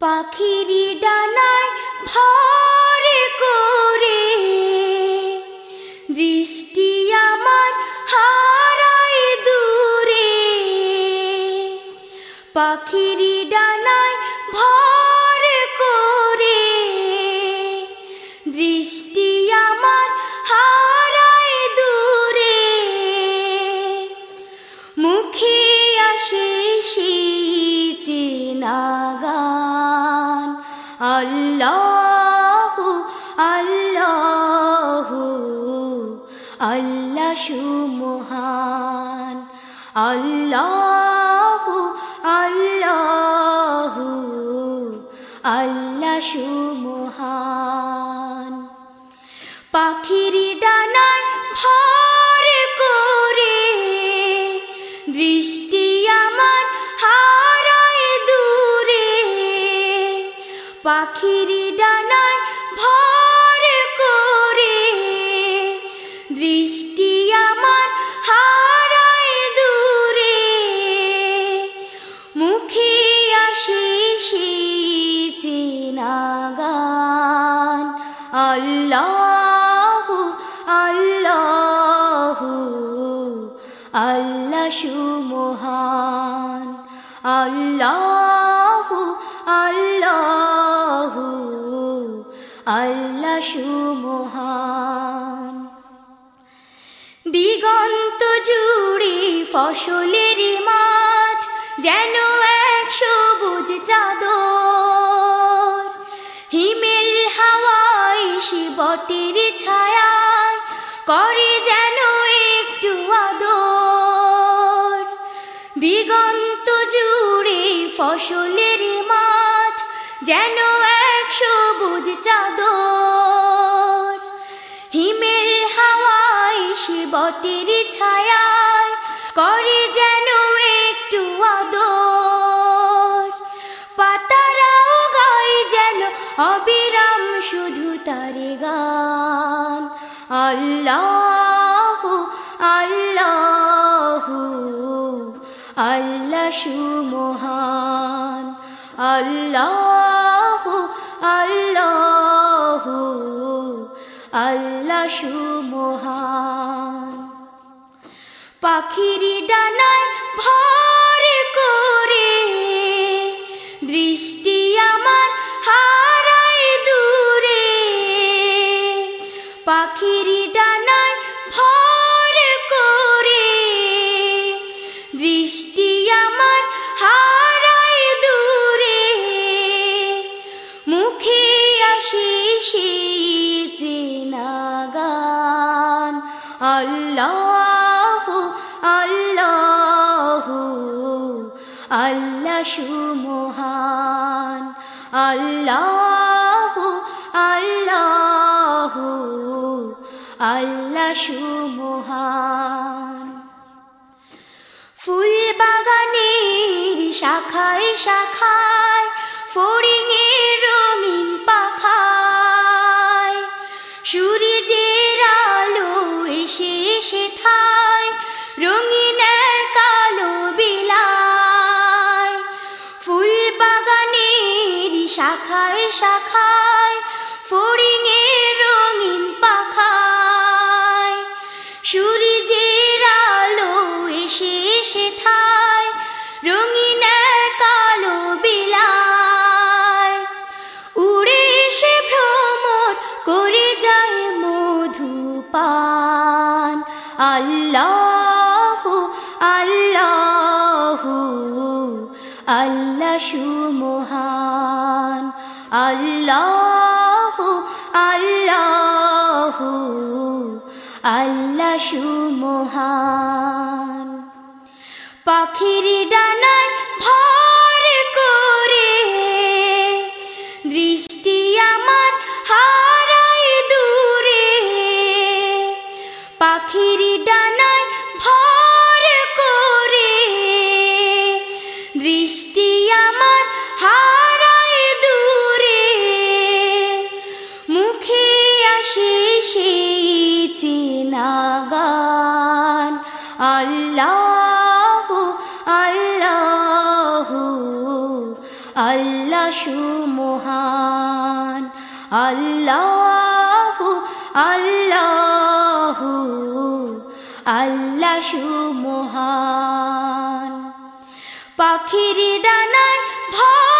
পাখিরি ডানায় ভর করে। দৃষ্টি আমার হারায় দূরে। পাখিরি ডানায় ভর আল্লাহ সুমহান। আল্লাহ আল্লাহ আল্লাহ সুমহান। পাখির ডানায় ভর সুমহান আল্লাহু আল্লাহু, আল্লাহ সুমহান দিগন্ত জুড়ে ফসলের মাঠ যেন এক সবুজ চাদর। হিমেল হাওয়াই শিবটির ছায়ায় দিগন্ত জুড়ে ফসলের মাঠ, যেন এক সবুজ চাদর। হিমেল হাওয়াই শিবটের ছায়ায় করে যেন একটু আদর। পাতারাও গায় যেন অবিরাম শুধু তারে গান। আল্লাহু আল্লাহু। আল্লাহ সুমহান। আল্লাহু আল্লাহু আল্লাহ সুমহান। পাখিরি ডানায় ভর আল্লাহু আল্লাহু, আল্লাহ সুমহান। আল্লাহু আল্লাহু, আল্লাহ সুমহান। ফুল বাগানের শাখায় শাখায় ফড়িংয়ের রঙিন পাখায় এসে এসে থায় রঙিন এক আলো বিলায় ফুল বাগানের শাখায় শাখায় ফড়িংয়ের রঙিন পাখায়। সূর্যের আলো এসে এসে থায় রঙিন এক আলো বিলায় উড়ে এসে ভ্রমর করে আল্লাহু আল্লাহু আল্লাহ সুমহান আল্লাহু আল্লাহু আল্লাহ সুমহান পাখির ডানায় ভর আল্লাহু আল্লাহু আল্লাহ সুমহান। পাখির ডানায় ভর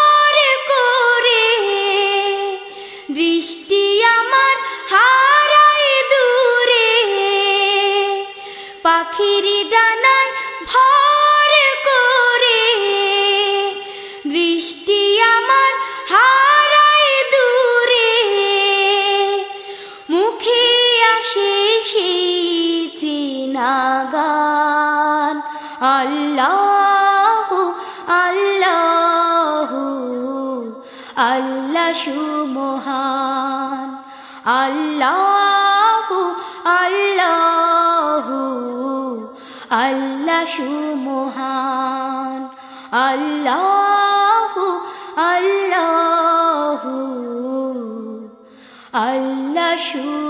আল্লাহ আল্লাহ আল্লাহ সুমহান। আল্লাহ আল্লাহ আল্লাহ সুমহান। আল্লাহ আল্লাহ আল্লাহ সুমহান